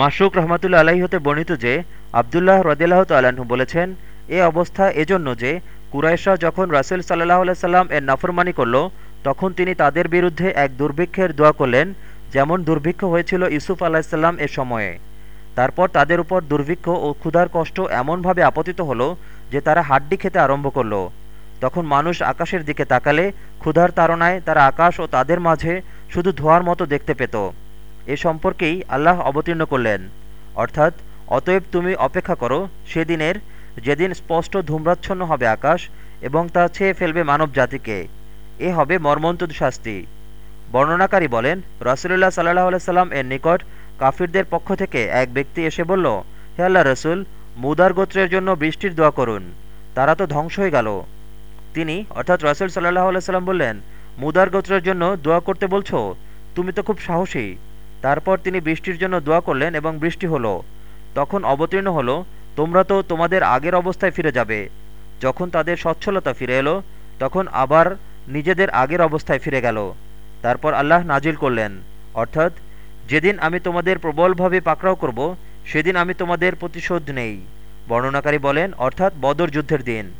মাসুক রহমাতুল্লা আলাহি হতে বর্ণিত যে, আবদুল্লাহ রদিল্লাহ তাল্লাহ্ন বলেছেন, এ অবস্থা এজন্য যে, কুরাইশরা যখন রাসেল সাল্লাহ সাল্লাম এর নাফরমানি করল, তখন তিনি তাদের বিরুদ্ধে এক দুর্ভিক্ষের দোয়া করলেন, যেমন দুর্ভিক্ষ হয়েছিল ইউসুফ আলাহিসাল্লাম এ সময়ে। তারপর তাদের উপর দুর্ভিক্ষ ও ক্ষুধার কষ্ট এমনভাবে আপতিত হলো যে তারা হাড্ডি খেতে আরম্ভ করল। তখন মানুষ আকাশের দিকে তাকালে ক্ষুধার তাড়নায় তারা আকাশ ও তাদের মাঝে শুধু ধোয়ার মতো দেখতে পেত। এ সম্পর্কেই আল্লাহ অবতীর্ণ করলেন। অর্থাৎ, অতএব তুমি অপেক্ষা করো, সেদিনের যেদিন স্পষ্ট ধূম্রাচ্ছন্ন হবে আকাশ এবং তা ছেয়ে ফেলবে মানব জাতিকে এ হবে মর্মন্তুদ শাস্তি। বর্ণনাকারী বলেন রসুল্লাহ সাল্লাহ সাল্লাম এর নিকট কাফিরদের পক্ষ থেকে এক ব্যক্তি এসে বলল, হে আল্লাহ রসুল, মুদার গোত্রের জন্য বৃষ্টির দোয়া করুন। তারা তো ধ্বংস হয়ে গেল। তিনি, অর্থাৎ রসুল সাল্লাহ সাল্লাম বললেন, মুদার গোত্রের জন্য দোয়া করতে বলছো? তুমি তো খুব সাহসী। তারপর তিনি বৃষ্টির জন্য দোয়া করলেন এবং বৃষ্টি হলো। তখন অবতীর্ণ হলো, তোমরা তো তোমাদের আগের অবস্থায় ফিরে যাবে। যখন তাদের সচ্ছলতা ফিরে এলো, তখন আবার নিজেদের আগের অবস্থায় ফিরে গেল। তারপর আল্লাহ নাজিল করলেন, অর্থাৎ, যেদিন আমি তোমাদের প্রবলভাবে পাকড়াও করব, সেদিন আমি তোমাদের প্রতিশোধ নেই। বর্ণনাকারী বলেন, অর্থাৎ বদর যুদ্ধের দিন।